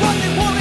what they want.